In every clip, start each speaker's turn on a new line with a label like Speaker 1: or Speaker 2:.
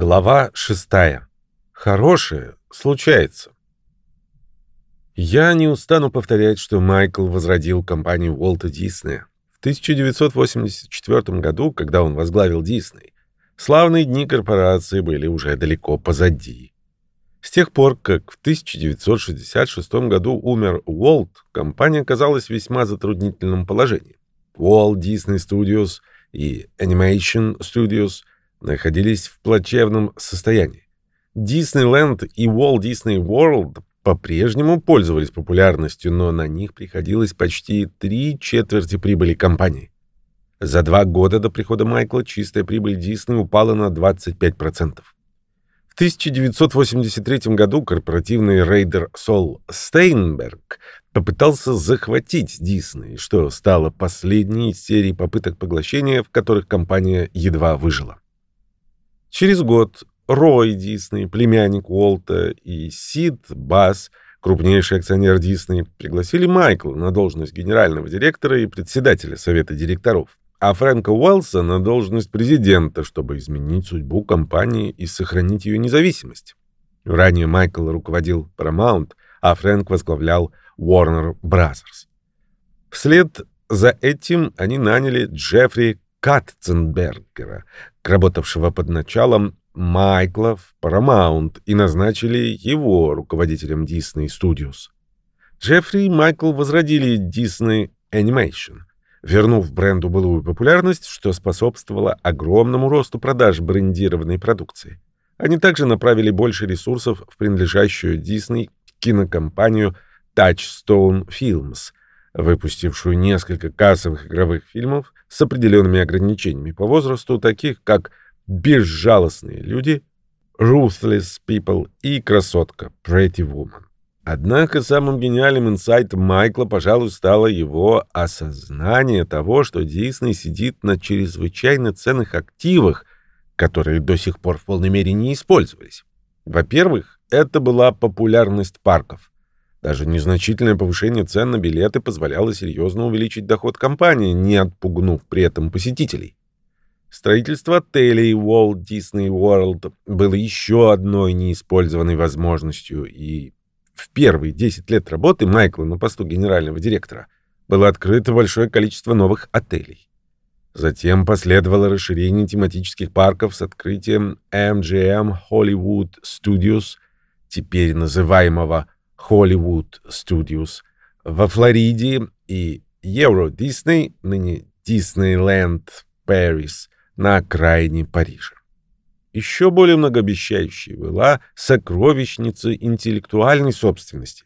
Speaker 1: Глава шестая. Хорошее случается. Я не устану повторять, что Майкл возродил компанию Уолта Диснея. В 1984 году, когда он возглавил Дисней, славные дни корпорации были уже далеко позади. С тех пор, как в 1966 году умер Уолт, компания оказалась в весьма затруднительном положении. Walt Disney Studios и Animation Studios находились в плачевном состоянии. Диснейленд и Walt Disney World по-прежнему пользовались популярностью, но на них приходилось почти три четверти прибыли компании. За два года до прихода Майкла чистая прибыль Дисней упала на 25%. 1983 году корпоративный рейдер Сол Стейнберг попытался захватить Дисней, что стало последней из серии попыток поглощения, в которых компания едва выжила. Через год Рой Дисней, племянник Уолта, и Сид Басс, крупнейший акционер Дисней, пригласили Майкла на должность генерального директора и председателя совета директоров а Фрэнка Уэллса на должность президента, чтобы изменить судьбу компании и сохранить ее независимость. Ранее Майкл руководил Paramount, а Фрэнк возглавлял Warner Brothers. Вслед за этим они наняли Джеффри Катценбергера, работавшего под началом Майкла в Paramount, и назначили его руководителем Disney Studios. Джеффри и Майкл возродили Disney Animation вернув бренду былую популярность, что способствовало огромному росту продаж брендированной продукции. Они также направили больше ресурсов в принадлежащую Disney кинокомпанию Touchstone Films, выпустившую несколько кассовых игровых фильмов с определенными ограничениями по возрасту, таких как «Безжалостные люди», «Ruthless People» и «Красотка» Pretty Woman. Однако самым гениальным инсайтом Майкла, пожалуй, стало его осознание того, что Дисней сидит на чрезвычайно ценных активах, которые до сих пор в полной мере не использовались. Во-первых, это была популярность парков. Даже незначительное повышение цен на билеты позволяло серьезно увеличить доход компании, не отпугнув при этом посетителей. Строительство отелей Walt Disney World было еще одной неиспользованной возможностью, и в первые 10 лет работы Майкла на посту генерального директора было открыто большое количество новых отелей. Затем последовало расширение тематических парков с открытием MGM Hollywood Studios, теперь называемого Hollywood Studios, во Флориде и Euro Disney, ныне Disneyland Paris, на окраине Парижа. Еще более многообещающей была сокровищница интеллектуальной собственности.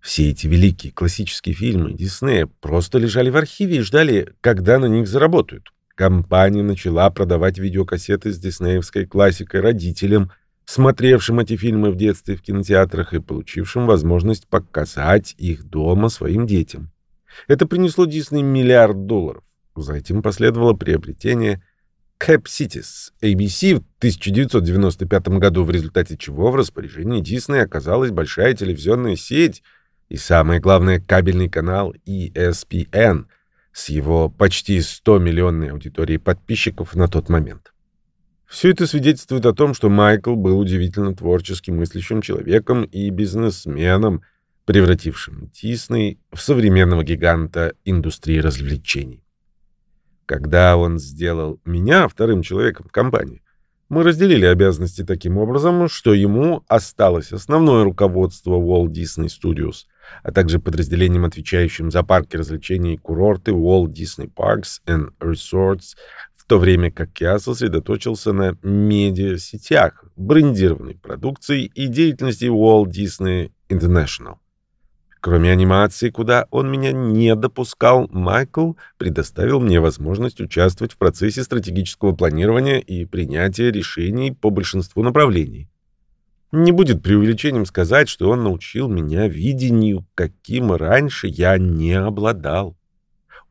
Speaker 1: Все эти великие классические фильмы Диснея просто лежали в архиве и ждали, когда на них заработают. Компания начала продавать видеокассеты с диснеевской классикой родителям, смотревшим эти фильмы в детстве в кинотеатрах и получившим возможность показать их дома своим детям. Это принесло Дисней миллиард долларов. За этим последовало приобретение Cap Cities ABC в 1995 году, в результате чего в распоряжении Disney оказалась большая телевизионная сеть и, самое главное, кабельный канал ESPN с его почти 100-миллионной аудиторией подписчиков на тот момент. Все это свидетельствует о том, что Майкл был удивительно творческим мыслящим человеком и бизнесменом, превратившим Дисней в современного гиганта индустрии развлечений. Когда он сделал меня вторым человеком в компании, мы разделили обязанности таким образом, что ему осталось основное руководство Walt Disney Studios, а также подразделением, отвечающим за парки развлечений и курорты Walt Disney Parks and Resorts, то время как я сосредоточился на медиасетях, брендированной продукции и деятельности Walt Disney International. Кроме анимации, куда он меня не допускал, Майкл предоставил мне возможность участвовать в процессе стратегического планирования и принятия решений по большинству направлений. Не будет преувеличением сказать, что он научил меня видению, каким раньше я не обладал.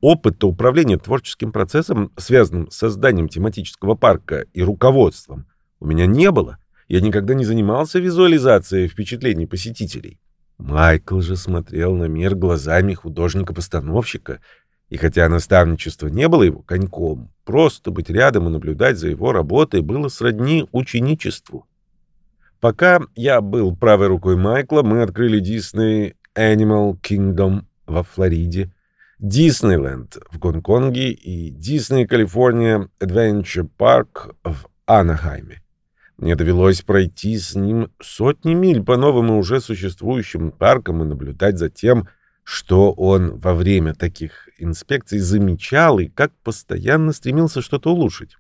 Speaker 1: Опыта управления творческим процессом, связанным с созданием тематического парка и руководством, у меня не было. Я никогда не занимался визуализацией впечатлений посетителей. Майкл же смотрел на мир глазами художника-постановщика И хотя наставничество не было его коньком, просто быть рядом и наблюдать за его работой было сродни ученичеству. Пока я был правой рукой Майкла, мы открыли Disney Animal Kingdom во Флориде, Диснейленд в Гонконге и Disney California Adventure Park в Анахайме. Мне довелось пройти с ним сотни миль по новым и уже существующим паркам и наблюдать за тем, что он во время таких инспекций замечал и как постоянно стремился что-то улучшить.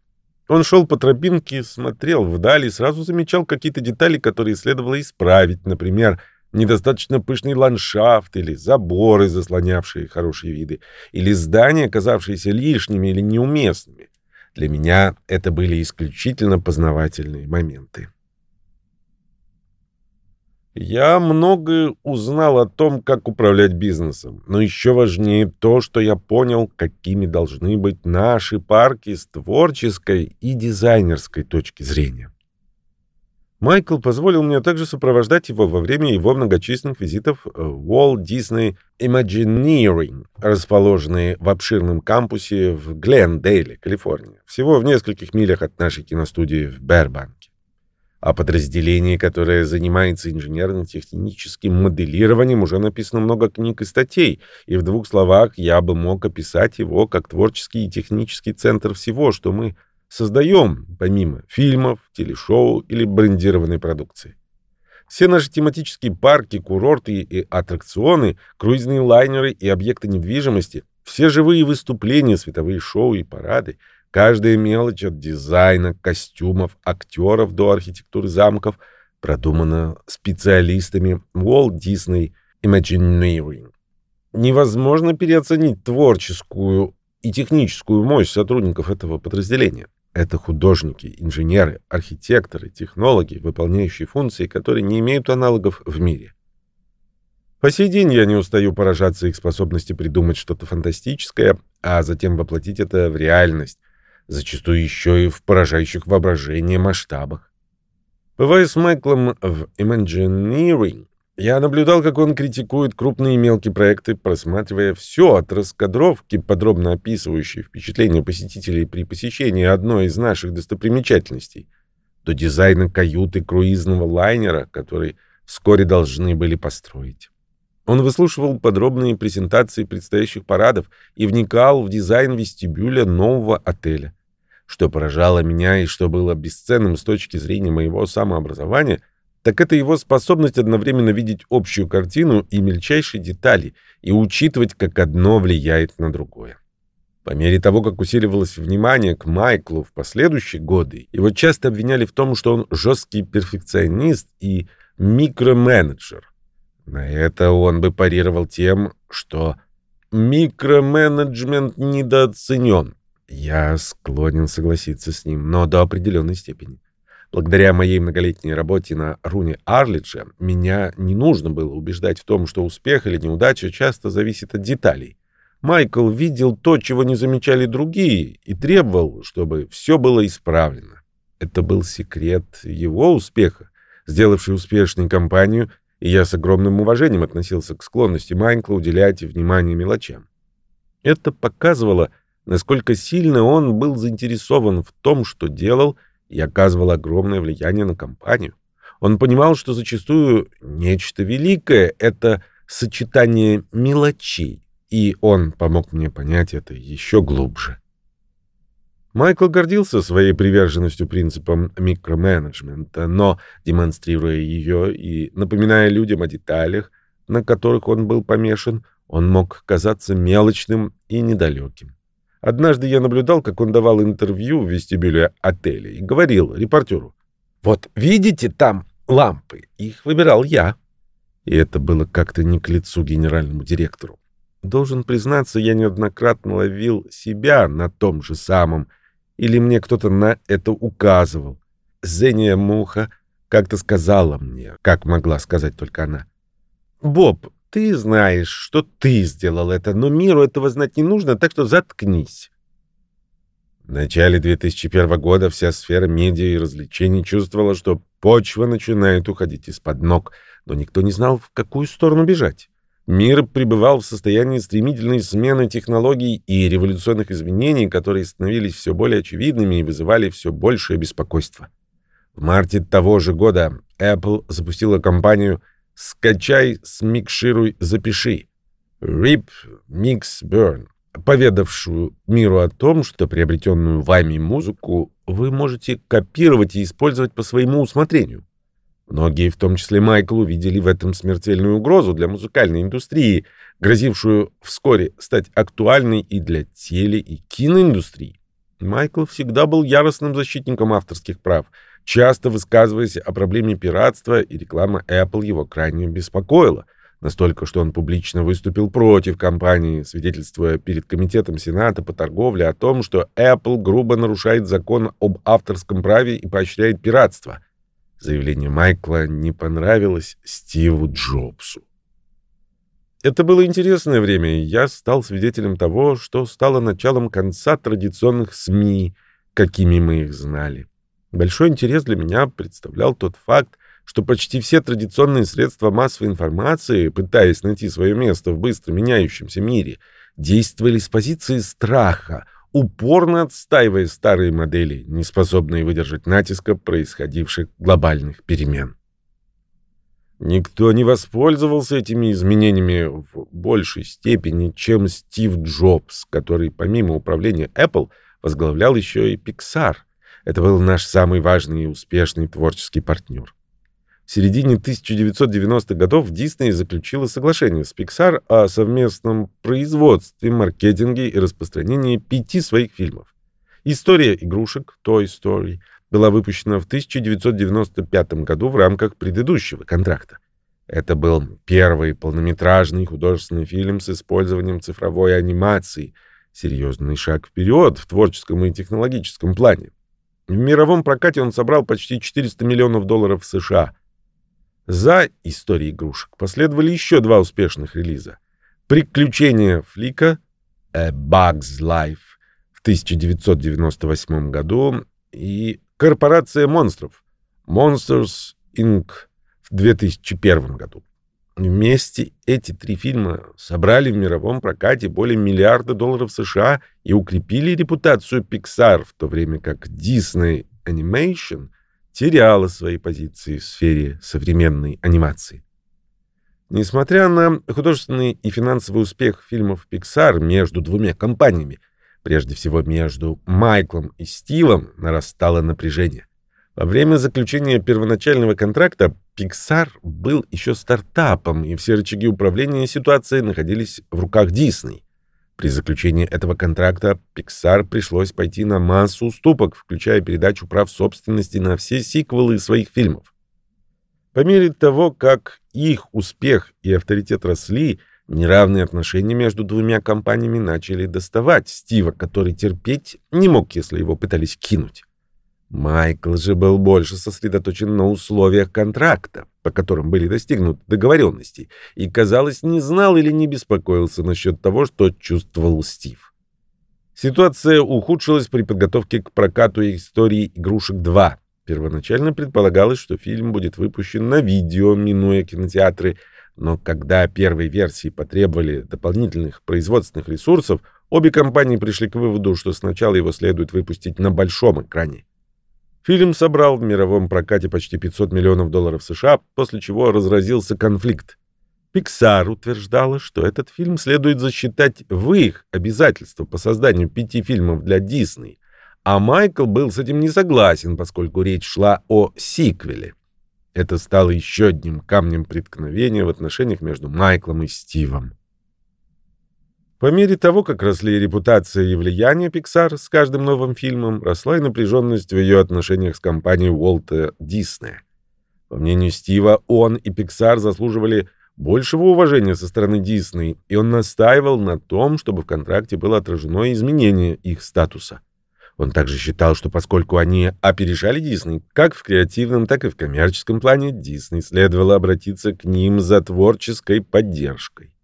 Speaker 1: Он шел по тропинке, смотрел вдали и сразу замечал какие-то детали, которые следовало исправить, например, недостаточно пышный ландшафт или заборы, заслонявшие хорошие виды, или здания, казавшиеся лишними или неуместными. Для меня это были исключительно познавательные моменты. Я многое узнал о том, как управлять бизнесом, но еще важнее то, что я понял, какими должны быть наши парки с творческой и дизайнерской точки зрения. Майкл позволил мне также сопровождать его во время его многочисленных визитов в Walt Disney Imagineering, расположенные в обширном кампусе в Глендейле, Калифорния, всего в нескольких милях от нашей киностудии в Бербанке. О подразделении, которое занимается инженерно-техническим моделированием, уже написано много книг и статей, и в двух словах я бы мог описать его как творческий и технический центр всего, что мы создаем, помимо фильмов, телешоу или брендированной продукции. Все наши тематические парки, курорты и аттракционы, круизные лайнеры и объекты недвижимости, все живые выступления, световые шоу и парады — Каждая мелочь от дизайна, костюмов, актеров до архитектуры замков продумана специалистами Walt Disney Imagineering. Невозможно переоценить творческую и техническую мощь сотрудников этого подразделения. Это художники, инженеры, архитекторы, технологи, выполняющие функции, которые не имеют аналогов в мире. По сей день я не устаю поражаться их способности придумать что-то фантастическое, а затем воплотить это в реальность, зачастую еще и в поражающих воображение масштабах. Бывая с Майклом в Imagineering, я наблюдал, как он критикует крупные и мелкие проекты, просматривая все от раскадровки, подробно описывающей впечатления посетителей при посещении одной из наших достопримечательностей, до дизайна каюты круизного лайнера, который вскоре должны были построить. Он выслушивал подробные презентации предстоящих парадов и вникал в дизайн вестибюля нового отеля. Что поражало меня и что было бесценным с точки зрения моего самообразования, так это его способность одновременно видеть общую картину и мельчайшие детали и учитывать, как одно влияет на другое. По мере того, как усиливалось внимание к Майклу в последующие годы, его часто обвиняли в том, что он жесткий перфекционист и микроменеджер. На это он бы парировал тем, что микроменеджмент недооценен. Я склонен согласиться с ним, но до определенной степени. Благодаря моей многолетней работе на руне Арлиджа меня не нужно было убеждать в том, что успех или неудача часто зависит от деталей. Майкл видел то, чего не замечали другие, и требовал, чтобы все было исправлено. Это был секрет его успеха, сделавший успешной компанию — и я с огромным уважением относился к склонности Майкла уделять внимание мелочам. Это показывало, насколько сильно он был заинтересован в том, что делал, и оказывал огромное влияние на компанию. Он понимал, что зачастую нечто великое — это сочетание мелочей, и он помог мне понять это еще глубже. Майкл гордился своей приверженностью принципам микроменеджмента, но, демонстрируя ее и напоминая людям о деталях, на которых он был помешан, он мог казаться мелочным и недалеким. Однажды я наблюдал, как он давал интервью в вестибюле отеля и говорил репортеру, «Вот видите там лампы? Их выбирал я». И это было как-то не к лицу генеральному директору. Должен признаться, я неоднократно ловил себя на том же самом – или мне кто-то на это указывал. Зения Муха как-то сказала мне, как могла сказать только она. «Боб, ты знаешь, что ты сделал это, но миру этого знать не нужно, так что заткнись». В начале 2001 года вся сфера медиа и развлечений чувствовала, что почва начинает уходить из-под ног, но никто не знал, в какую сторону бежать. Мир пребывал в состоянии стремительной смены технологий и революционных изменений, которые становились все более очевидными и вызывали все большее беспокойство. В марте того же года Apple запустила кампанию «Скачай, смикшируй, запиши» RIP Mix Burn, поведавшую миру о том, что приобретенную вами музыку вы можете копировать и использовать по своему усмотрению. Многие, в том числе Майкл, увидели в этом смертельную угрозу для музыкальной индустрии, грозившую вскоре стать актуальной и для теле- и киноиндустрии. Майкл всегда был яростным защитником авторских прав, часто высказываясь о проблеме пиратства, и реклама Apple его крайне беспокоила, настолько, что он публично выступил против компании, свидетельствуя перед Комитетом Сената по торговле о том, что Apple грубо нарушает закон об авторском праве и поощряет пиратство – Заявление Майкла не понравилось Стиву Джобсу. Это было интересное время, и я стал свидетелем того, что стало началом конца традиционных СМИ, какими мы их знали. Большой интерес для меня представлял тот факт, что почти все традиционные средства массовой информации, пытаясь найти свое место в быстро меняющемся мире, действовали с позиции страха, упорно отстаивая старые модели, не способные выдержать натиска происходивших глобальных перемен. Никто не воспользовался этими изменениями в большей степени, чем Стив Джобс, который помимо управления Apple возглавлял еще и Pixar. Это был наш самый важный и успешный творческий партнер. В середине 1990-х годов Disney заключила соглашение с Pixar о совместном производстве, маркетинге и распространении пяти своих фильмов. История игрушек Toy Story была выпущена в 1995 году в рамках предыдущего контракта. Это был первый полнометражный художественный фильм с использованием цифровой анимации, серьезный шаг вперед в творческом и технологическом плане. В мировом прокате он собрал почти 400 миллионов долларов США – за историей игрушек последовали еще два успешных релиза. «Приключения Флика» A Bug's Life в 1998 году и «Корпорация монстров» Monsters Inc. в 2001 году. Вместе эти три фильма собрали в мировом прокате более миллиарда долларов США и укрепили репутацию Pixar, в то время как Disney Animation теряла свои позиции в сфере современной анимации. Несмотря на художественный и финансовый успех фильмов Pixar между двумя компаниями, прежде всего между Майклом и Стивом, нарастало напряжение. Во время заключения первоначального контракта Pixar был еще стартапом, и все рычаги управления ситуацией находились в руках Disney. При заключении этого контракта Pixar пришлось пойти на массу уступок, включая передачу прав собственности на все сиквелы своих фильмов. По мере того, как их успех и авторитет росли, неравные отношения между двумя компаниями начали доставать Стива, который терпеть не мог, если его пытались кинуть. Майкл же был больше сосредоточен на условиях контракта, по которым были достигнуты договоренности, и, казалось, не знал или не беспокоился насчет того, что чувствовал Стив. Ситуация ухудшилась при подготовке к прокату истории «Игрушек 2». Первоначально предполагалось, что фильм будет выпущен на видео, минуя кинотеатры, но когда первые версии потребовали дополнительных производственных ресурсов, обе компании пришли к выводу, что сначала его следует выпустить на большом экране. Фильм собрал в мировом прокате почти 500 миллионов долларов США, после чего разразился конфликт. Pixar утверждала, что этот фильм следует засчитать в их обязательство по созданию пяти фильмов для Disney, а Майкл был с этим не согласен, поскольку речь шла о сиквеле. Это стало еще одним камнем преткновения в отношениях между Майклом и Стивом. По мере того, как росли репутация и влияние Pixar с каждым новым фильмом, росла и напряженность в ее отношениях с компанией Уолта Диснея. По мнению Стива, он и Pixar заслуживали большего уважения со стороны Дисней, и он настаивал на том, чтобы в контракте было отражено изменение их статуса. Он также считал, что поскольку они опережали Дисней, как в креативном, так и в коммерческом плане, Дисней следовало обратиться к ним за творческой поддержкой.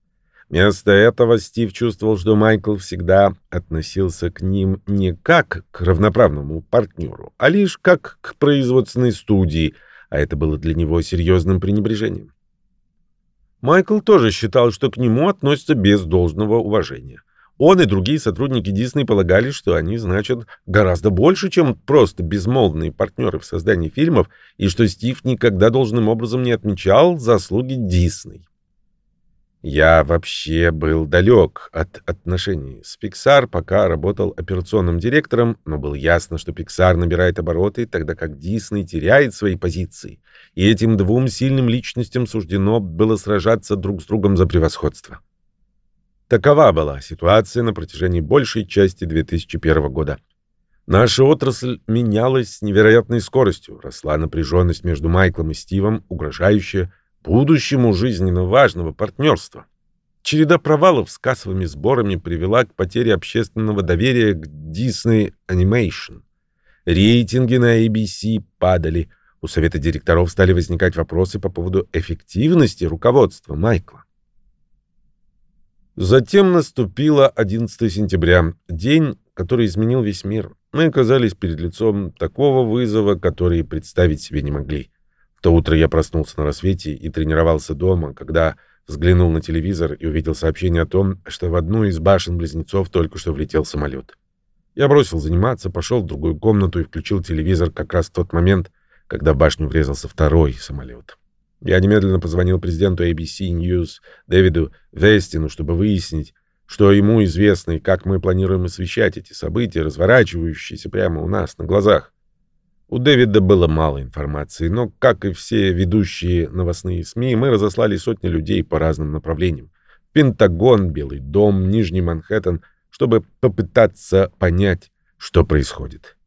Speaker 1: Вместо этого Стив чувствовал, что Майкл всегда относился к ним не как к равноправному партнеру, а лишь как к производственной студии, а это было для него серьезным пренебрежением. Майкл тоже считал, что к нему относятся без должного уважения. Он и другие сотрудники Дисней полагали, что они значат гораздо больше, чем просто безмолвные партнеры в создании фильмов, и что Стив никогда должным образом не отмечал заслуги Дисней. Я вообще был далек от отношений с Pixar, пока работал операционным директором, но было ясно, что Pixar набирает обороты, тогда как Disney теряет свои позиции, и этим двум сильным личностям суждено было сражаться друг с другом за превосходство. Такова была ситуация на протяжении большей части 2001 года. Наша отрасль менялась с невероятной скоростью, росла напряженность между Майклом и Стивом, угрожающая будущему жизненно важного партнерства. Череда провалов с кассовыми сборами привела к потере общественного доверия к Disney Animation. Рейтинги на ABC падали. У совета директоров стали возникать вопросы по поводу эффективности руководства Майкла. Затем наступило 11 сентября, день, который изменил весь мир. Мы оказались перед лицом такого вызова, который представить себе не могли то утро я проснулся на рассвете и тренировался дома, когда взглянул на телевизор и увидел сообщение о том, что в одну из башен-близнецов только что влетел самолет. Я бросил заниматься, пошел в другую комнату и включил телевизор как раз в тот момент, когда в башню врезался второй самолет. Я немедленно позвонил президенту ABC News Дэвиду Вестину, чтобы выяснить, что ему известно и как мы планируем освещать эти события, разворачивающиеся прямо у нас на глазах. У Дэвида было мало информации, но, как и все ведущие новостные СМИ, мы разослали сотни людей по разным направлениям. Пентагон, Белый дом, Нижний Манхэттен, чтобы попытаться понять, что происходит.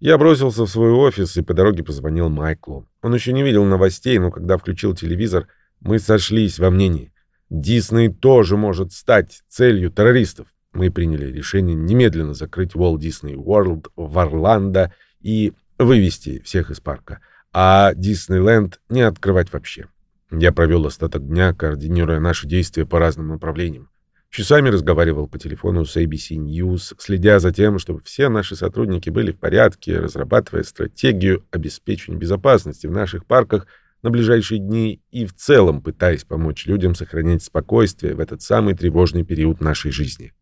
Speaker 1: Я бросился в свой офис и по дороге позвонил Майклу. Он еще не видел новостей, но когда включил телевизор, мы сошлись во мнении. Дисней тоже может стать целью террористов. Мы приняли решение немедленно закрыть Walt Disney World в Орландо и вывести всех из парка, а Диснейленд не открывать вообще. Я провел остаток дня, координируя наши действия по разным направлениям. Часами разговаривал по телефону с ABC News, следя за тем, чтобы все наши сотрудники были в порядке, разрабатывая стратегию обеспечения безопасности в наших парках на ближайшие дни и в целом пытаясь помочь людям сохранять спокойствие в этот самый тревожный период нашей жизни.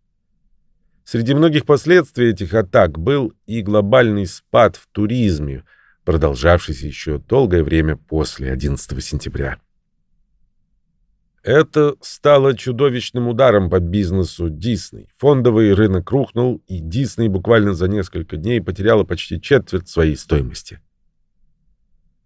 Speaker 1: Среди многих последствий этих атак был и глобальный спад в туризме, продолжавшийся еще долгое время после 11 сентября. Это стало чудовищным ударом по бизнесу Дисней. Фондовый рынок рухнул, и Дисней буквально за несколько дней потеряла почти четверть своей стоимости.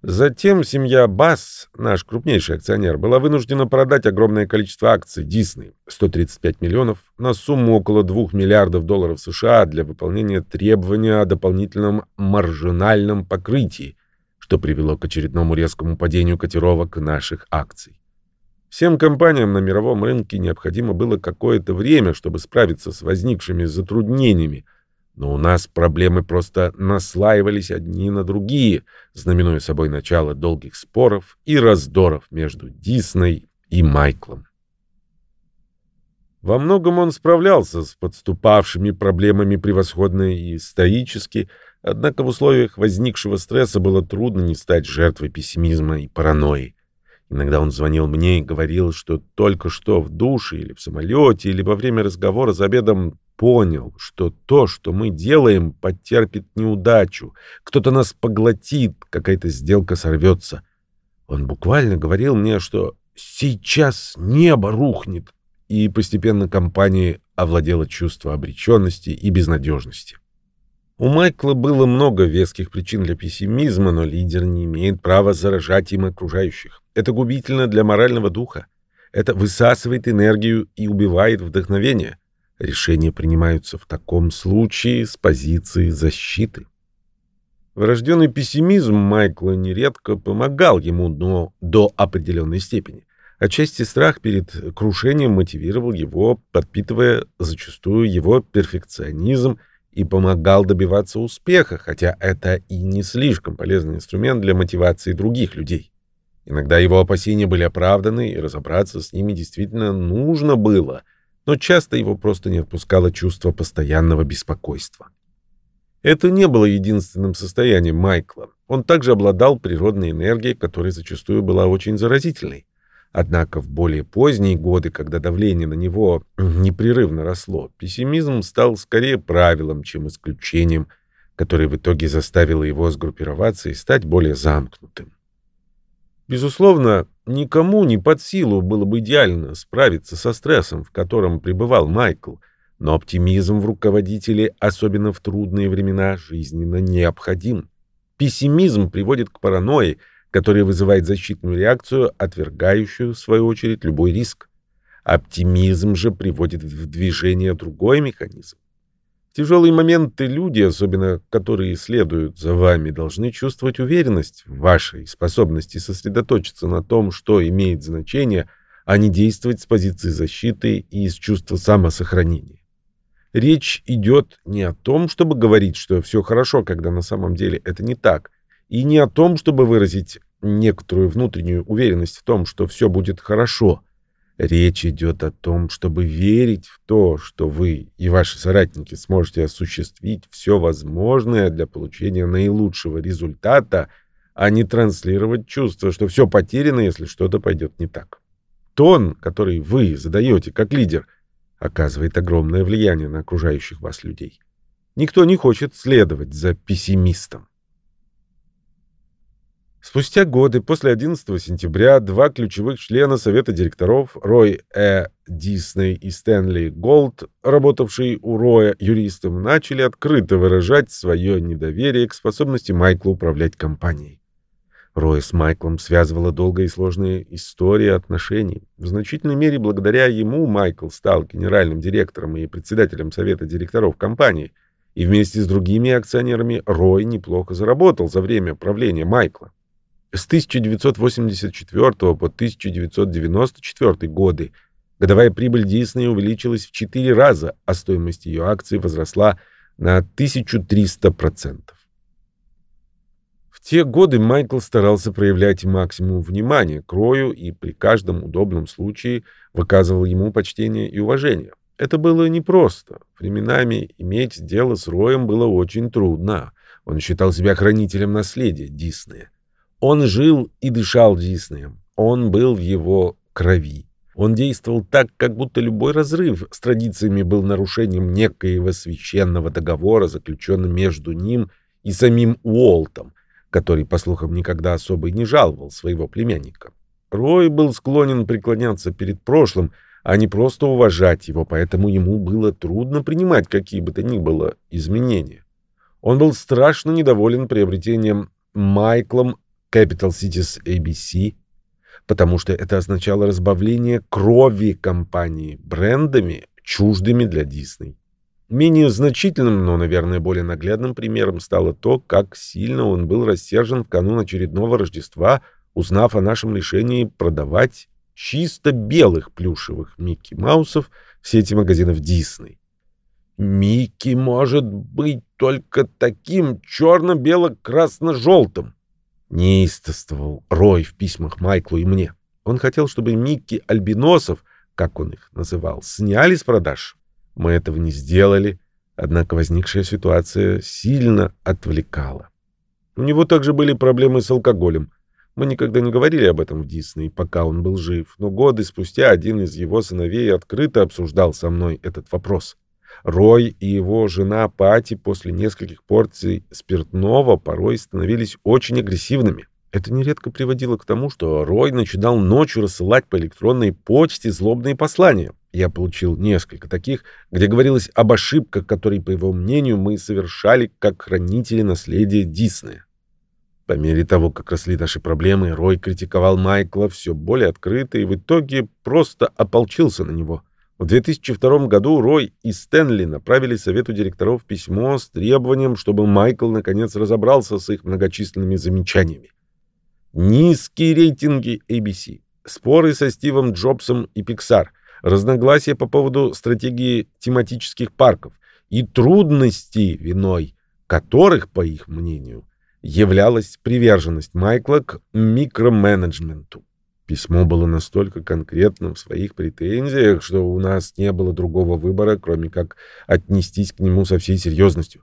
Speaker 1: Затем семья Басс, наш крупнейший акционер, была вынуждена продать огромное количество акций Disney, 135 миллионов, на сумму около 2 миллиардов долларов США для выполнения требования о дополнительном маржинальном покрытии, что привело к очередному резкому падению котировок наших акций. Всем компаниям на мировом рынке необходимо было какое-то время, чтобы справиться с возникшими затруднениями, но у нас проблемы просто наслаивались одни на другие, знаменуя собой начало долгих споров и раздоров между Дисней и Майклом. Во многом он справлялся с подступавшими проблемами превосходно и стоически, однако в условиях возникшего стресса было трудно не стать жертвой пессимизма и паранойи. Иногда он звонил мне и говорил, что только что в душе или в самолете, или во время разговора за обедом понял, что то, что мы делаем, потерпит неудачу. Кто-то нас поглотит, какая-то сделка сорвется. Он буквально говорил мне, что сейчас небо рухнет, и постепенно компания овладела чувство обреченности и безнадежности. У Майкла было много веских причин для пессимизма, но лидер не имеет права заражать им окружающих. Это губительно для морального духа. Это высасывает энергию и убивает вдохновение. Решения принимаются в таком случае с позиции защиты. Врожденный пессимизм Майкла нередко помогал ему, но до определенной степени. Отчасти страх перед крушением мотивировал его, подпитывая зачастую его перфекционизм и помогал добиваться успеха, хотя это и не слишком полезный инструмент для мотивации других людей. Иногда его опасения были оправданы, и разобраться с ними действительно нужно было — но часто его просто не отпускало чувство постоянного беспокойства. Это не было единственным состоянием Майкла. Он также обладал природной энергией, которая зачастую была очень заразительной. Однако в более поздние годы, когда давление на него непрерывно росло, пессимизм стал скорее правилом, чем исключением, которое в итоге заставило его сгруппироваться и стать более замкнутым. Безусловно, никому не под силу было бы идеально справиться со стрессом, в котором пребывал Майкл, но оптимизм в руководителе, особенно в трудные времена, жизненно необходим. Пессимизм приводит к паранойи, которая вызывает защитную реакцию, отвергающую, в свою очередь, любой риск. Оптимизм же приводит в движение другой механизм. Тяжелые моменты люди, особенно которые следуют за вами, должны чувствовать уверенность в вашей способности сосредоточиться на том, что имеет значение, а не действовать с позиции защиты и из чувства самосохранения. Речь идет не о том, чтобы говорить, что все хорошо, когда на самом деле это не так, и не о том, чтобы выразить некоторую внутреннюю уверенность в том, что все будет хорошо. Речь идет о том, чтобы верить в то, что вы и ваши соратники сможете осуществить все возможное для получения наилучшего результата, а не транслировать чувство, что все потеряно, если что-то пойдет не так. Тон, который вы задаете как лидер, оказывает огромное влияние на окружающих вас людей. Никто не хочет следовать за пессимистом. Спустя годы, после 11 сентября, два ключевых члена совета директоров, Рой Э. Дисней и Стэнли Голд, работавшие у Роя юристом, начали открыто выражать свое недоверие к способности Майкла управлять компанией. Роя с Майклом связывала долгая и сложная история отношений. В значительной мере благодаря ему Майкл стал генеральным директором и председателем совета директоров компании, и вместе с другими акционерами Рой неплохо заработал за время правления Майкла. С 1984 по 1994 годы годовая прибыль Дисней увеличилась в 4 раза, а стоимость ее акций возросла на 1300%. В те годы Майкл старался проявлять максимум внимания к Рою и при каждом удобном случае выказывал ему почтение и уважение. Это было непросто. Временами иметь дело с Роем было очень трудно. Он считал себя хранителем наследия Диснея. Он жил и дышал Диснеем. Он был в его крови. Он действовал так, как будто любой разрыв с традициями был нарушением некоего священного договора, заключенным между ним и самим Уолтом, который, по слухам, никогда особо и не жаловал своего племянника. Рой был склонен преклоняться перед прошлым, а не просто уважать его, поэтому ему было трудно принимать какие бы то ни было изменения. Он был страшно недоволен приобретением Майклом Capital Cities ABC, потому что это означало разбавление крови компании брендами, чуждыми для Дисней. Менее значительным, но, наверное, более наглядным примером стало то, как сильно он был рассержен в канун очередного Рождества, узнав о нашем решении продавать чисто белых плюшевых Микки Маусов в сети магазинов Дисней. Микки может быть только таким черно-бело-красно-желтым неистовствовал Рой в письмах Майклу и мне. Он хотел, чтобы Микки Альбиносов, как он их называл, сняли с продаж. Мы этого не сделали, однако возникшая ситуация сильно отвлекала. У него также были проблемы с алкоголем. Мы никогда не говорили об этом в Дисней, пока он был жив, но годы спустя один из его сыновей открыто обсуждал со мной этот вопрос. Рой и его жена Пати после нескольких порций спиртного порой становились очень агрессивными. Это нередко приводило к тому, что Рой начинал ночью рассылать по электронной почте злобные послания. Я получил несколько таких, где говорилось об ошибках, которые, по его мнению, мы совершали как хранители наследия Диснея. По мере того, как росли наши проблемы, Рой критиковал Майкла все более открыто и в итоге просто ополчился на него — в 2002 году Рой и Стэнли направили совету директоров письмо с требованием, чтобы Майкл наконец разобрался с их многочисленными замечаниями. Низкие рейтинги ABC, споры со Стивом Джобсом и Pixar, разногласия по поводу стратегии тематических парков и трудности виной, которых, по их мнению, являлась приверженность Майкла к микроменеджменту. Письмо было настолько конкретным в своих претензиях, что у нас не было другого выбора, кроме как отнестись к нему со всей серьезностью.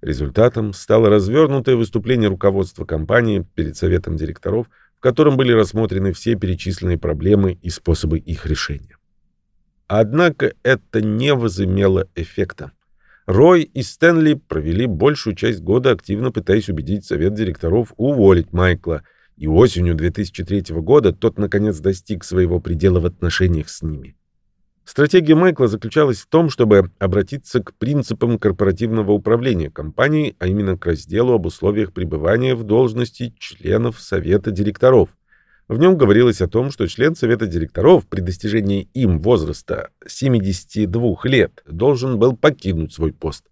Speaker 1: Результатом стало развернутое выступление руководства компании перед советом директоров, в котором были рассмотрены все перечисленные проблемы и способы их решения. Однако это не возымело эффекта. Рой и Стэнли провели большую часть года активно пытаясь убедить совет директоров уволить Майкла, и осенью 2003 года тот наконец достиг своего предела в отношениях с ними. Стратегия Майкла заключалась в том, чтобы обратиться к принципам корпоративного управления компанией, а именно к разделу об условиях пребывания в должности членов совета директоров. В нем говорилось о том, что член совета директоров при достижении им возраста 72 лет должен был покинуть свой пост.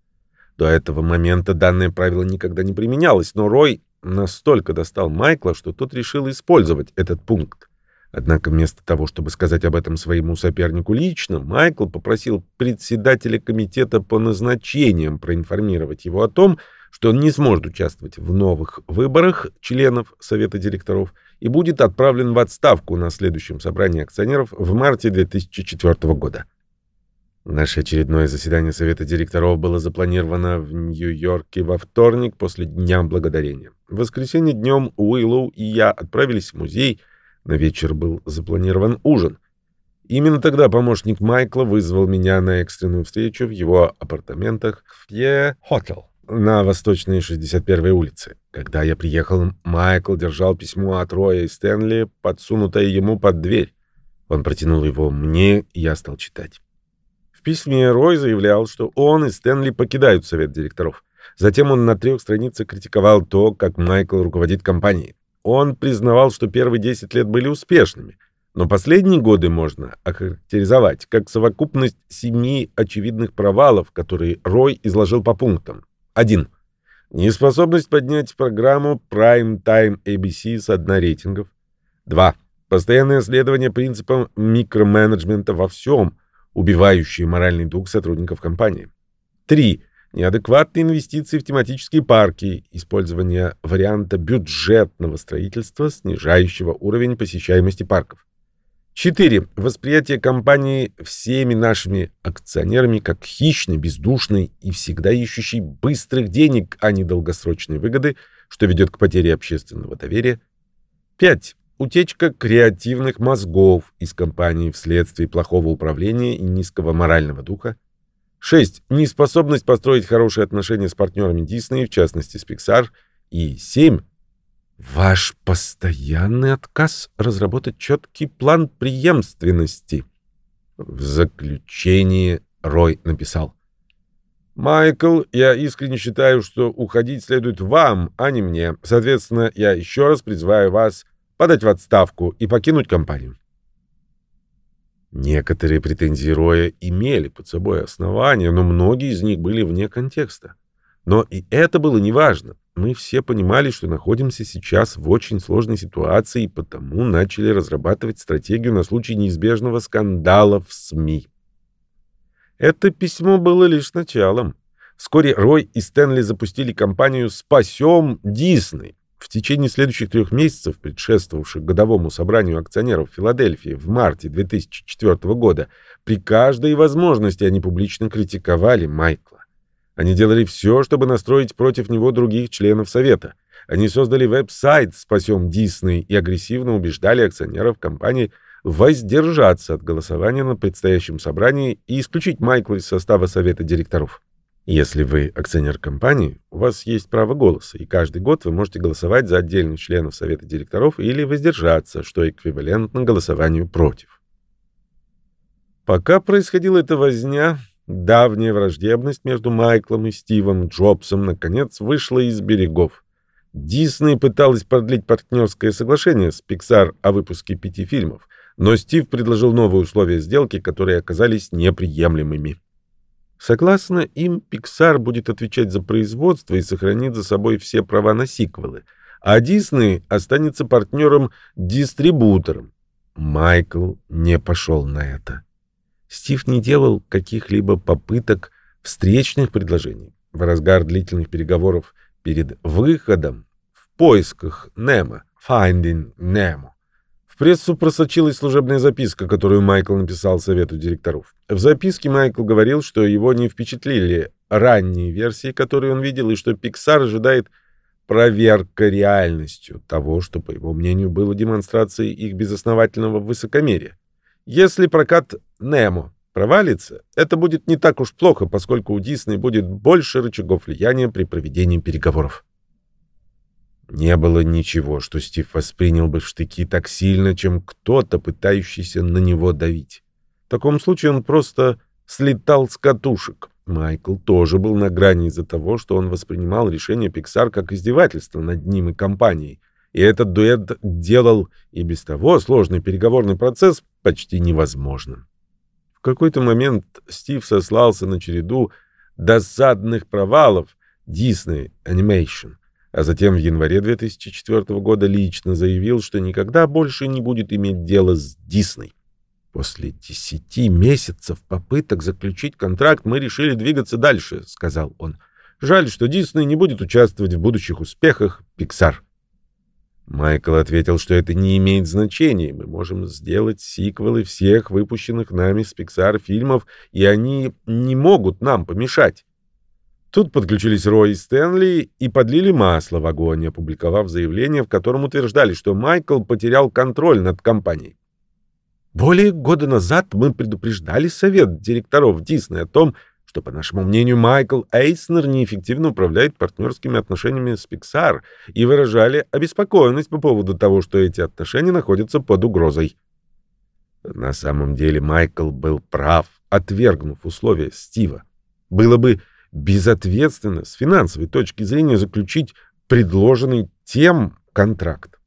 Speaker 1: До этого момента данное правило никогда не применялось, но Рой настолько достал Майкла, что тот решил использовать этот пункт. Однако вместо того, чтобы сказать об этом своему сопернику лично, Майкл попросил председателя комитета по назначениям проинформировать его о том, что он не сможет участвовать в новых выборах членов совета директоров и будет отправлен в отставку на следующем собрании акционеров в марте 2004 года. Наше очередное заседание совета директоров было запланировано в Нью-Йорке во вторник после Дня Благодарения. В воскресенье днем Уиллоу и я отправились в музей – на вечер был запланирован ужин. Именно тогда помощник Майкла вызвал меня на экстренную встречу в его апартаментах в Фье Хотел на Восточной 61-й улице. Когда я приехал, Майкл держал письмо от Роя и Стэнли, подсунутое ему под дверь. Он протянул его мне, и я стал читать. Письме Рой заявлял, что он и Стэнли покидают совет директоров. Затем он на трех страницах критиковал то, как Майкл руководит компанией. Он признавал, что первые 10 лет были успешными, но последние годы можно охарактеризовать как совокупность семи очевидных провалов, которые Рой изложил по пунктам. 1. Неспособность поднять программу Prime Time ABC с дна рейтингов. 2. Постоянное следование принципам микроменеджмента во всем, убивающие моральный дух сотрудников компании. 3 неадекватные инвестиции в тематические парки, использование варианта бюджетного строительства, снижающего уровень посещаемости парков. 4. Восприятие компании всеми нашими акционерами как хищной, бездушной и всегда ищущей быстрых денег, а не долгосрочной выгоды, что ведет к потере общественного доверия. 5. Утечка креативных мозгов из компании вследствие плохого управления и низкого морального духа. 6. Неспособность построить хорошие отношения с партнерами Disney, в частности с Pixar. И 7. Ваш постоянный отказ разработать четкий план преемственности. В заключении Рой написал. «Майкл, я искренне считаю, что уходить следует вам, а не мне. Соответственно, я еще раз призываю вас подать в отставку и покинуть компанию. Некоторые претензии Роя имели под собой основания, но многие из них были вне контекста. Но и это было неважно. Мы все понимали, что находимся сейчас в очень сложной ситуации, и потому начали разрабатывать стратегию на случай неизбежного скандала в СМИ. Это письмо было лишь началом. Вскоре Рой и Стэнли запустили кампанию «Спасем Дисней», в течение следующих трех месяцев, предшествовавших годовому собранию акционеров Филадельфии в марте 2004 года, при каждой возможности они публично критиковали Майкла. Они делали все, чтобы настроить против него других членов Совета. Они создали веб-сайт «Спасем Дисней» и агрессивно убеждали акционеров компании воздержаться от голосования на предстоящем собрании и исключить Майкла из состава Совета директоров. Если вы акционер компании, у вас есть право голоса, и каждый год вы можете голосовать за отдельных членов совета директоров или воздержаться, что эквивалентно голосованию против. Пока происходила эта возня, давняя враждебность между Майклом и Стивом Джобсом наконец вышла из берегов. Дисней пыталась продлить партнерское соглашение с Pixar о выпуске пяти фильмов, но Стив предложил новые условия сделки, которые оказались неприемлемыми. Согласно им, Pixar будет отвечать за производство и сохранит за собой все права на сиквелы, а Disney останется партнером-дистрибутором. Майкл не пошел на это. Стив не делал каких-либо попыток встречных предложений. В разгар длительных переговоров перед выходом в поисках Немо, Finding Nemo, прессу просочилась служебная записка, которую Майкл написал совету директоров. В записке Майкл говорил, что его не впечатлили ранние версии, которые он видел, и что Pixar ожидает проверка реальностью того, что, по его мнению, было демонстрацией их безосновательного высокомерия. Если прокат Немо провалится, это будет не так уж плохо, поскольку у Дисней будет больше рычагов влияния при проведении переговоров. Не было ничего, что Стив воспринял бы в штыки так сильно, чем кто-то, пытающийся на него давить. В таком случае он просто слетал с катушек. Майкл тоже был на грани из-за того, что он воспринимал решение Pixar как издевательство над ним и компанией. И этот дуэт делал и без того сложный переговорный процесс почти невозможным. В какой-то момент Стив сослался на череду досадных провалов Disney Animation, а затем в январе 2004 года лично заявил, что никогда больше не будет иметь дело с Дисней. «После десяти месяцев попыток заключить контракт мы решили двигаться дальше», — сказал он. «Жаль, что Дисней не будет участвовать в будущих успехах Pixar». Майкл ответил, что это не имеет значения. Мы можем сделать сиквелы всех выпущенных нами с Pixar фильмов, и они не могут нам помешать. Тут подключились Рой и Стэнли и подлили масло в огонь, опубликовав заявление, в котором утверждали, что Майкл потерял контроль над компанией. Более года назад мы предупреждали совет директоров Дисней о том, что, по нашему мнению, Майкл Эйснер неэффективно управляет партнерскими отношениями с Pixar и выражали обеспокоенность по поводу того, что эти отношения находятся под угрозой. На самом деле Майкл был прав, отвергнув условия Стива. Было бы безответственно с финансовой точки зрения заключить предложенный тем контракт.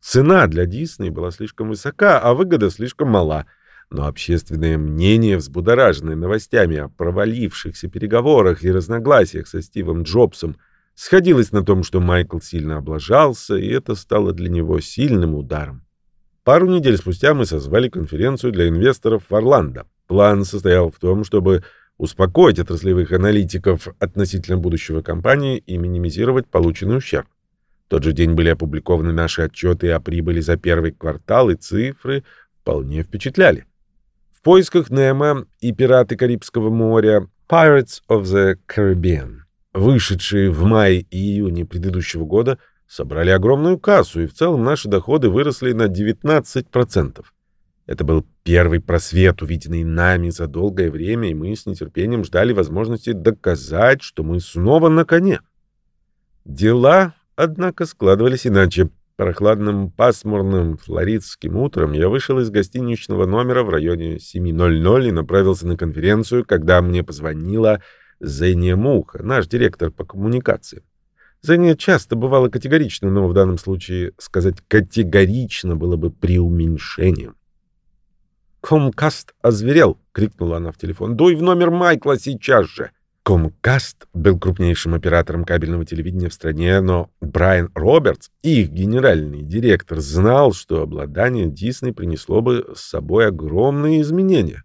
Speaker 1: Цена для Дисней была слишком высока, а выгода слишком мала. Но общественное мнение, взбудораженное новостями о провалившихся переговорах и разногласиях со Стивом Джобсом, сходилось на том, что Майкл сильно облажался, и это стало для него сильным ударом. Пару недель спустя мы созвали конференцию для инвесторов в Орландо. План состоял в том, чтобы успокоить отраслевых аналитиков относительно будущего компании и минимизировать полученный ущерб тот же день были опубликованы наши отчеты о прибыли за первый квартал, и цифры вполне впечатляли. В поисках Немо и «Пираты Карибского моря» Pirates of the Caribbean, вышедшие в мае и июне предыдущего года, собрали огромную кассу, и в целом наши доходы выросли на 19%. Это был первый просвет, увиденный нами за долгое время, и мы с нетерпением ждали возможности доказать, что мы снова на коне. Дела Однако складывались иначе. Прохладным пасмурным флоридским утром я вышел из гостиничного номера в районе 7.00 и направился на конференцию, когда мне позвонила Зения Муха, наш директор по коммуникациям. Зения часто бывала категорично, но в данном случае сказать «категорично» было бы преуменьшением. «Комкаст озверел!» — крикнула она в телефон. «Дуй в номер Майкла сейчас же!» Comcast был крупнейшим оператором кабельного телевидения в стране, но Брайан Робертс, их генеральный директор, знал, что обладание Disney принесло бы с собой огромные изменения.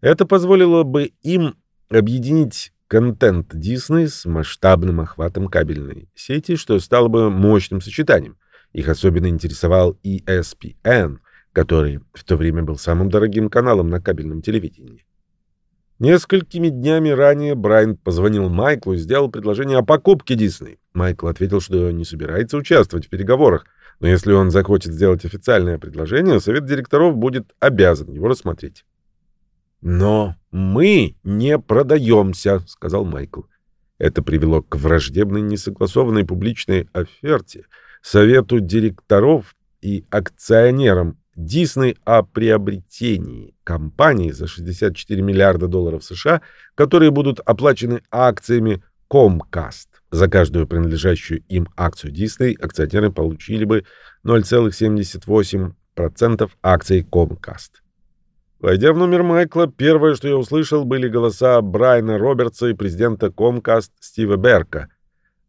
Speaker 1: Это позволило бы им объединить контент Disney с масштабным охватом кабельной сети, что стало бы мощным сочетанием. Их особенно интересовал ESPN, который в то время был самым дорогим каналом на кабельном телевидении. Несколькими днями ранее Брайан позвонил Майклу и сделал предложение о покупке Дисней. Майкл ответил, что не собирается участвовать в переговорах, но если он захочет сделать официальное предложение, совет директоров будет обязан его рассмотреть. «Но мы не продаемся», — сказал Майкл. Это привело к враждебной несогласованной публичной оферте, совету директоров и акционерам Дисней о приобретении компании за 64 миллиарда долларов США, которые будут оплачены акциями Comcast. За каждую принадлежащую им акцию Disney акционеры получили бы 0,78% акций Comcast. Войдя в номер Майкла, первое, что я услышал, были голоса Брайана Робертса и президента Comcast Стива Берка,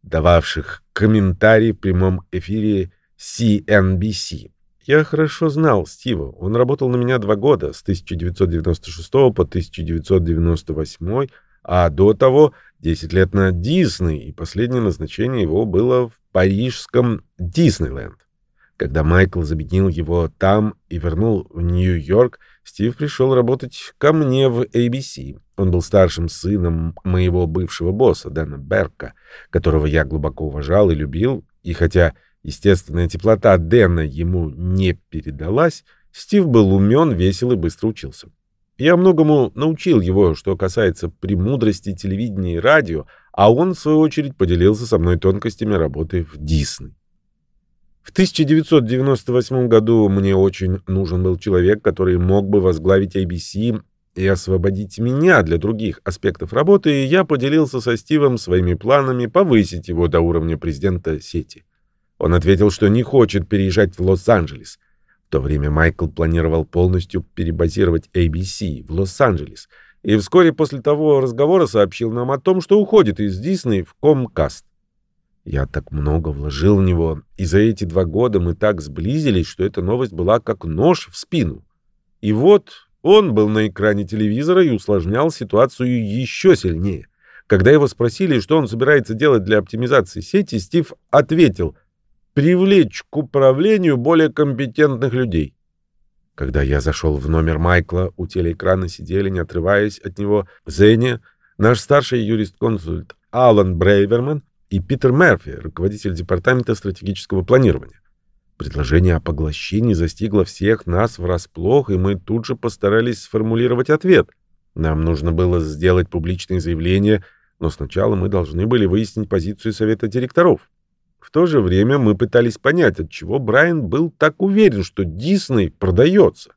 Speaker 1: дававших комментарии в прямом эфире CNBC. Я хорошо знал Стива. Он работал на меня два года, с 1996 по 1998, а до того 10 лет на Дисней, и последнее назначение его было в парижском Диснейленд. Когда Майкл забеднил его там и вернул в Нью-Йорк, Стив пришел работать ко мне в ABC. Он был старшим сыном моего бывшего босса, Дэна Берка, которого я глубоко уважал и любил, и хотя естественная теплота Дэна ему не передалась, Стив был умен, весел и быстро учился. Я многому научил его, что касается премудрости телевидения и радио, а он, в свою очередь, поделился со мной тонкостями работы в Дисней. В 1998 году мне очень нужен был человек, который мог бы возглавить ABC и освободить меня для других аспектов работы, и я поделился со Стивом своими планами повысить его до уровня президента сети. Он ответил, что не хочет переезжать в Лос-Анджелес. В то время Майкл планировал полностью перебазировать ABC в Лос-Анджелес, и вскоре после того разговора сообщил нам о том, что уходит из Дисней в Comcast. Я так много вложил в него, и за эти два года мы так сблизились, что эта новость была как нож в спину. И вот он был на экране телевизора и усложнял ситуацию еще сильнее. Когда его спросили, что он собирается делать для оптимизации сети, Стив ответил «привлечь к управлению более компетентных людей». Когда я зашел в номер Майкла, у телеэкрана сидели, не отрываясь от него, Зенни, наш старший юрист-консульт Алан Брейверман и Питер Мерфи, руководитель департамента стратегического планирования. Предложение о поглощении застигло всех нас врасплох, и мы тут же постарались сформулировать ответ. Нам нужно было сделать публичное заявление, но сначала мы должны были выяснить позицию совета директоров. В то же время мы пытались понять, от чего Брайан был так уверен, что Дисней продается.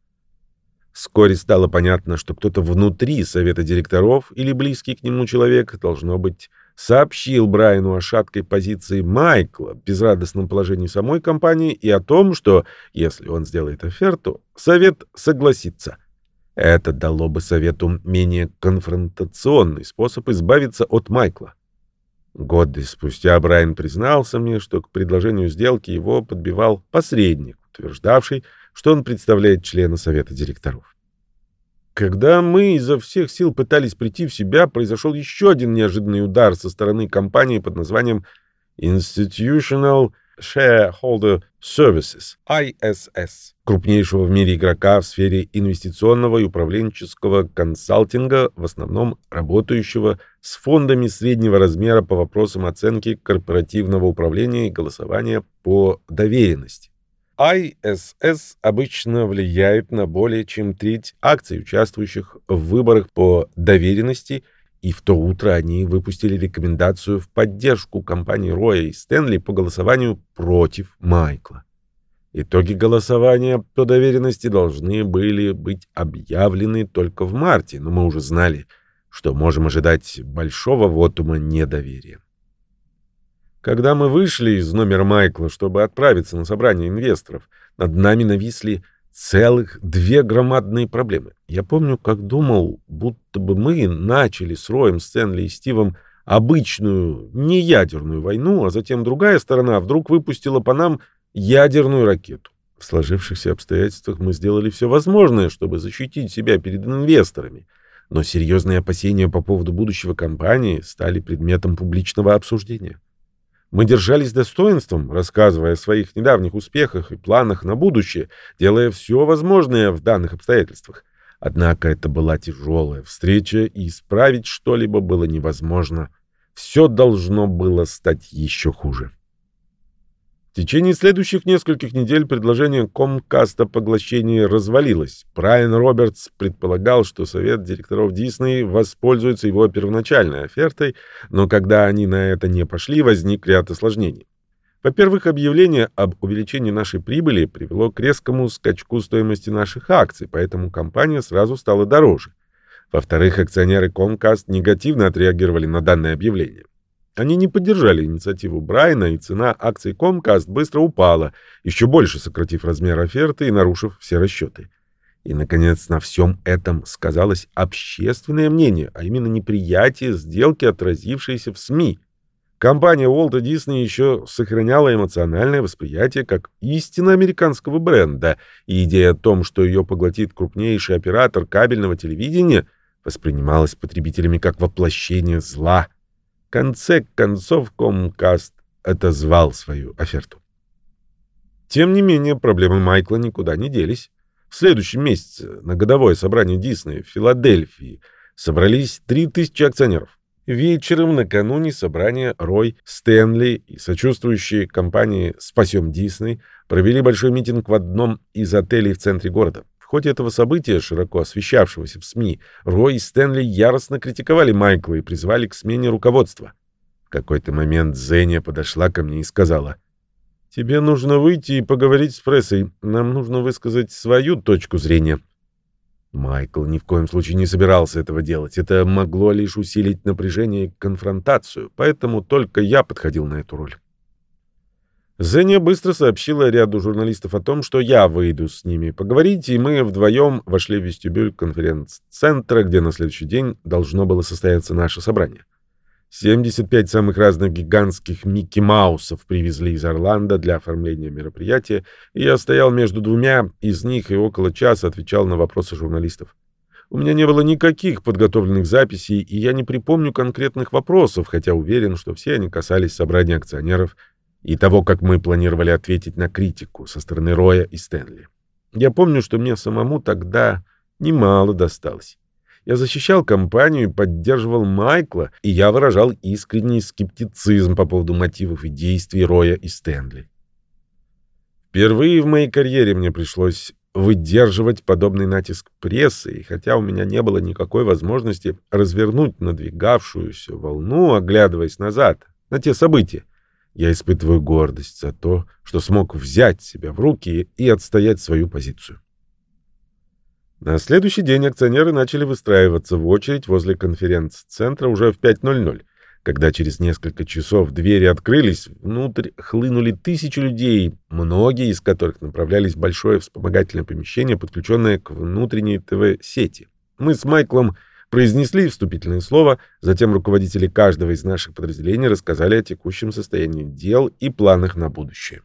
Speaker 1: Вскоре стало понятно, что кто-то внутри совета директоров или близкий к нему человек, должно быть, сообщил Брайану о шаткой позиции Майкла, безрадостном положении самой компании и о том, что, если он сделает оферту, совет согласится. Это дало бы совету менее конфронтационный способ избавиться от Майкла. Годы спустя Брайан признался мне, что к предложению сделки его подбивал посредник, утверждавший, что он представляет члена совета директоров. Когда мы изо всех сил пытались прийти в себя, произошел еще один неожиданный удар со стороны компании под названием Institutional Shareholder Services, ISS, крупнейшего в мире игрока в сфере инвестиционного и управленческого консалтинга, в основном работающего с фондами среднего размера по вопросам оценки корпоративного управления и голосования по доверенности. ISS обычно влияет на более чем треть акций, участвующих в выборах по доверенности, и в то утро они выпустили рекомендацию в поддержку компании Роя и Стэнли по голосованию против Майкла. Итоги голосования по доверенности должны были быть объявлены только в марте, но мы уже знали, что можем ожидать большого вотума недоверия. Когда мы вышли из номера Майкла, чтобы отправиться на собрание инвесторов, над нами нависли целых две громадные проблемы. Я помню, как думал, будто бы мы начали с Роем, Стэнли и Стивом обычную, не ядерную войну, а затем другая сторона вдруг выпустила по нам ядерную ракету. В сложившихся обстоятельствах мы сделали все возможное, чтобы защитить себя перед инвесторами, но серьезные опасения по поводу будущего компании стали предметом публичного обсуждения. Мы держались достоинством, рассказывая о своих недавних успехах и планах на будущее, делая все возможное в данных обстоятельствах. Однако это была тяжелая встреча, и исправить что-либо было невозможно. Все должно было стать еще хуже. В течение следующих нескольких недель предложение Comcast о поглощении развалилось. Брайан Робертс предполагал, что совет директоров Дисней воспользуется его первоначальной офертой, но когда они на это не пошли, возник ряд осложнений. Во-первых, объявление об увеличении нашей прибыли привело к резкому скачку стоимости наших акций, поэтому компания сразу стала дороже. Во-вторых, акционеры Comcast негативно отреагировали на данное объявление. Они не поддержали инициативу Брайана, и цена акций Comcast быстро упала, еще больше сократив размер оферты и нарушив все расчеты. И, наконец, на всем этом сказалось общественное мнение, а именно неприятие сделки, отразившееся в СМИ. Компания Уолта Дисней еще сохраняла эмоциональное восприятие как истинно американского бренда, и идея о том, что ее поглотит крупнейший оператор кабельного телевидения, воспринималась потребителями как воплощение зла – конце концов Comcast отозвал свою оферту. Тем не менее, проблемы Майкла никуда не делись. В следующем месяце на годовое собрание Диснея в Филадельфии собрались 3000 акционеров. Вечером накануне собрания Рой, Стэнли и сочувствующие компании «Спасем Дисней» провели большой митинг в одном из отелей в центре города. Ходе этого события, широко освещавшегося в СМИ, Рой и Стэнли яростно критиковали Майкла и призвали к смене руководства. В какой-то момент Зеня подошла ко мне и сказала, «Тебе нужно выйти и поговорить с прессой. Нам нужно высказать свою точку зрения». Майкл ни в коем случае не собирался этого делать. Это могло лишь усилить напряжение и конфронтацию, поэтому только я подходил на эту роль. Зеня быстро сообщила ряду журналистов о том, что я выйду с ними поговорить, и мы вдвоем вошли в вестибюль конференц-центра, где на следующий день должно было состояться наше собрание. 75 самых разных гигантских Микки Маусов привезли из Орландо для оформления мероприятия, и я стоял между двумя из них и около часа отвечал на вопросы журналистов. У меня не было никаких подготовленных записей, и я не припомню конкретных вопросов, хотя уверен, что все они касались собрания акционеров и того, как мы планировали ответить на критику со стороны Роя и Стэнли. Я помню, что мне самому тогда немало досталось. Я защищал компанию и поддерживал Майкла, и я выражал искренний скептицизм по поводу мотивов и действий Роя и Стэнли. Впервые в моей карьере мне пришлось выдерживать подобный натиск прессы, и хотя у меня не было никакой возможности развернуть надвигавшуюся волну, оглядываясь назад на те события, я испытываю гордость за то, что смог взять себя в руки и отстоять свою позицию. На следующий день акционеры начали выстраиваться в очередь возле конференц-центра уже в 5.00. Когда через несколько часов двери открылись, внутрь хлынули тысячи людей, многие из которых направлялись в большое вспомогательное помещение, подключенное к внутренней ТВ-сети. Мы с Майклом произнесли вступительное слово, затем руководители каждого из наших подразделений рассказали о текущем состоянии дел и планах на будущее.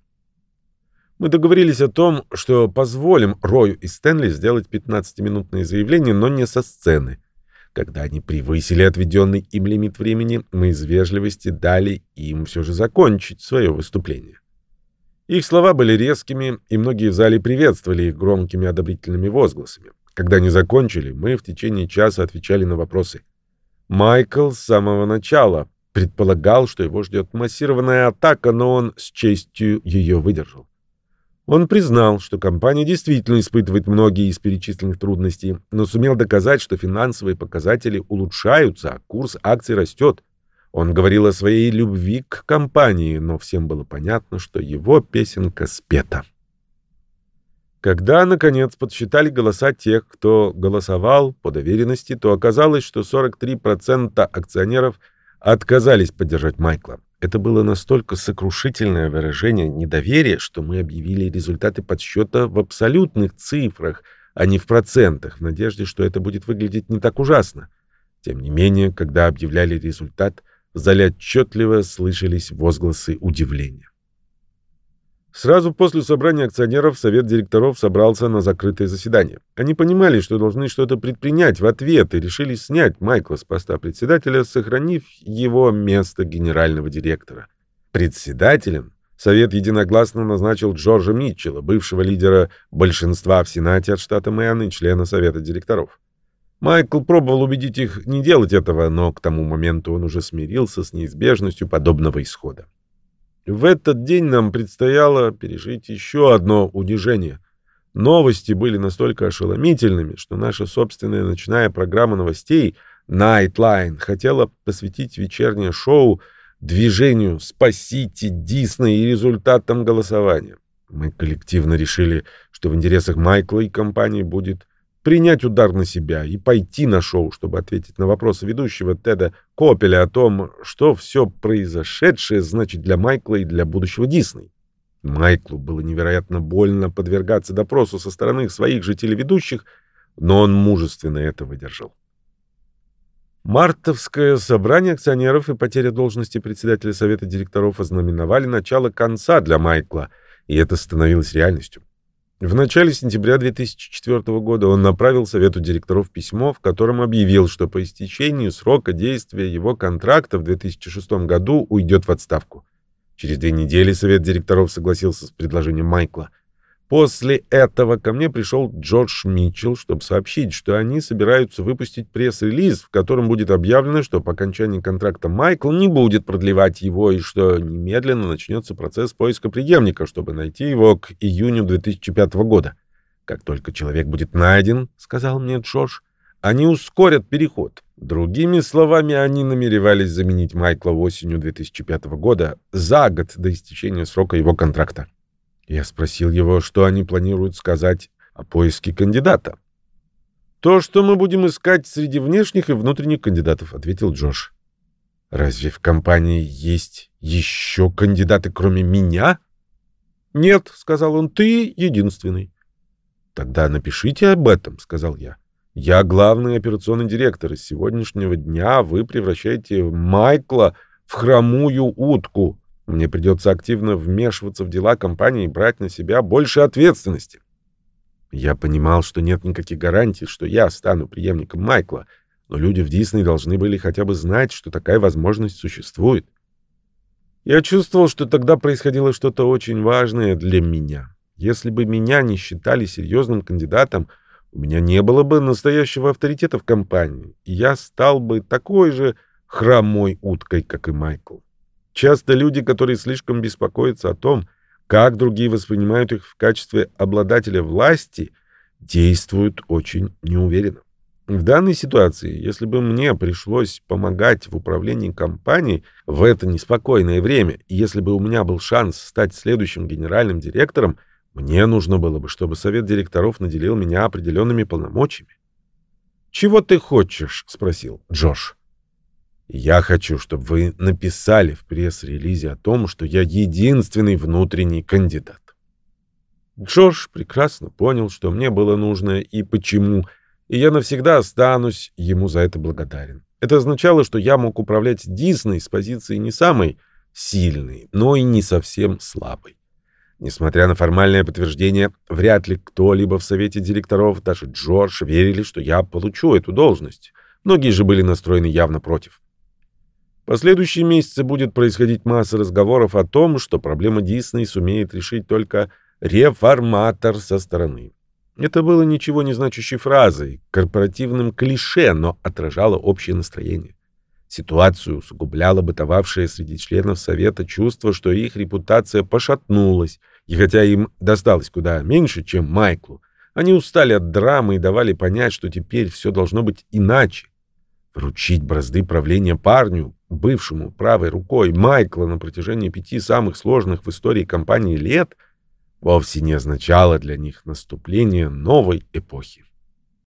Speaker 1: Мы договорились о том, что позволим Рою и Стэнли сделать 15-минутные заявления, но не со сцены. Когда они превысили отведенный им лимит времени, мы из вежливости дали им все же закончить свое выступление. Их слова были резкими, и многие в зале приветствовали их громкими одобрительными возгласами. Когда они закончили, мы в течение часа отвечали на вопросы. Майкл с самого начала предполагал, что его ждет массированная атака, но он с честью ее выдержал. Он признал, что компания действительно испытывает многие из перечисленных трудностей, но сумел доказать, что финансовые показатели улучшаются, а курс акций растет. Он говорил о своей любви к компании, но всем было понятно, что его песенка спета. Когда, наконец, подсчитали голоса тех, кто голосовал по доверенности, то оказалось, что 43% акционеров отказались поддержать Майкла. Это было настолько сокрушительное выражение недоверия, что мы объявили результаты подсчета в абсолютных цифрах, а не в процентах, в надежде, что это будет выглядеть не так ужасно. Тем не менее, когда объявляли результат, в зале отчетливо слышались возгласы удивления. Сразу после собрания акционеров совет директоров собрался на закрытое заседание. Они понимали, что должны что-то предпринять в ответ и решили снять Майкла с поста председателя, сохранив его место генерального директора. Председателем совет единогласно назначил Джорджа Митчелла, бывшего лидера большинства в Сенате от штата Мэн и члена совета директоров. Майкл пробовал убедить их не делать этого, но к тому моменту он уже смирился с неизбежностью подобного исхода. В этот день нам предстояло пережить еще одно унижение. Новости были настолько ошеломительными, что наша собственная ночная программа новостей Nightline хотела посвятить вечернее шоу движению «Спасите Дисней» и результатам голосования. Мы коллективно решили, что в интересах Майкла и компании будет принять удар на себя и пойти на шоу, чтобы ответить на вопросы ведущего Теда Копеля о том, что все произошедшее значит для Майкла и для будущего Дисней. Майклу было невероятно больно подвергаться допросу со стороны своих же телеведущих, но он мужественно это выдержал. Мартовское собрание акционеров и потеря должности председателя совета директоров ознаменовали начало конца для Майкла, и это становилось реальностью. В начале сентября 2004 года он направил совету директоров письмо, в котором объявил, что по истечению срока действия его контракта в 2006 году уйдет в отставку. Через две недели совет директоров согласился с предложением Майкла. После этого ко мне пришел Джордж Митчелл, чтобы сообщить, что они собираются выпустить пресс-релиз, в котором будет объявлено, что по окончании контракта Майкл не будет продлевать его и что немедленно начнется процесс поиска преемника, чтобы найти его к июню 2005 года. «Как только человек будет найден, — сказал мне Джордж, — они ускорят переход. Другими словами, они намеревались заменить Майкла осенью 2005 года за год до истечения срока его контракта. Я спросил его, что они планируют сказать о поиске кандидата. «То, что мы будем искать среди внешних и внутренних кандидатов», — ответил Джош. «Разве в компании есть еще кандидаты, кроме меня?» «Нет», — сказал он, — «ты единственный». «Тогда напишите об этом», — сказал я. «Я главный операционный директор, и с сегодняшнего дня вы превращаете Майкла в хромую утку». Мне придется активно вмешиваться в дела компании и брать на себя больше ответственности. Я понимал, что нет никаких гарантий, что я стану преемником Майкла, но люди в Дисней должны были хотя бы знать, что такая возможность существует. Я чувствовал, что тогда происходило что-то очень важное для меня. Если бы меня не считали серьезным кандидатом, у меня не было бы настоящего авторитета в компании, и я стал бы такой же хромой уткой, как и Майкл. Часто люди, которые слишком беспокоятся о том, как другие воспринимают их в качестве обладателя власти, действуют очень неуверенно. В данной ситуации, если бы мне пришлось помогать в управлении компанией в это неспокойное время, и если бы у меня был шанс стать следующим генеральным директором, мне нужно было бы, чтобы совет директоров наделил меня определенными полномочиями. «Чего ты хочешь?» — спросил Джош. Я хочу, чтобы вы написали в пресс-релизе о том, что я единственный внутренний кандидат. Джордж прекрасно понял, что мне было нужно и почему, и я навсегда останусь ему за это благодарен. Это означало, что я мог управлять Дисней с позиции не самой сильной, но и не совсем слабой. Несмотря на формальное подтверждение, вряд ли кто-либо в совете директоров, даже Джордж, верили, что я получу эту должность. Многие же были настроены явно против. Последующие месяцы будет происходить масса разговоров о том, что проблема Дисней сумеет решить только реформатор со стороны. Это было ничего не значащей фразой, корпоративным клише, но отражало общее настроение. Ситуацию усугубляло бытовавшее среди членов Совета чувство, что их репутация пошатнулась, и хотя им досталось куда меньше, чем Майклу, они устали от драмы и давали понять, что теперь все должно быть иначе. Вручить бразды правления парню, бывшему правой рукой Майкла на протяжении пяти самых сложных в истории компании лет, вовсе не означало для них наступление новой эпохи.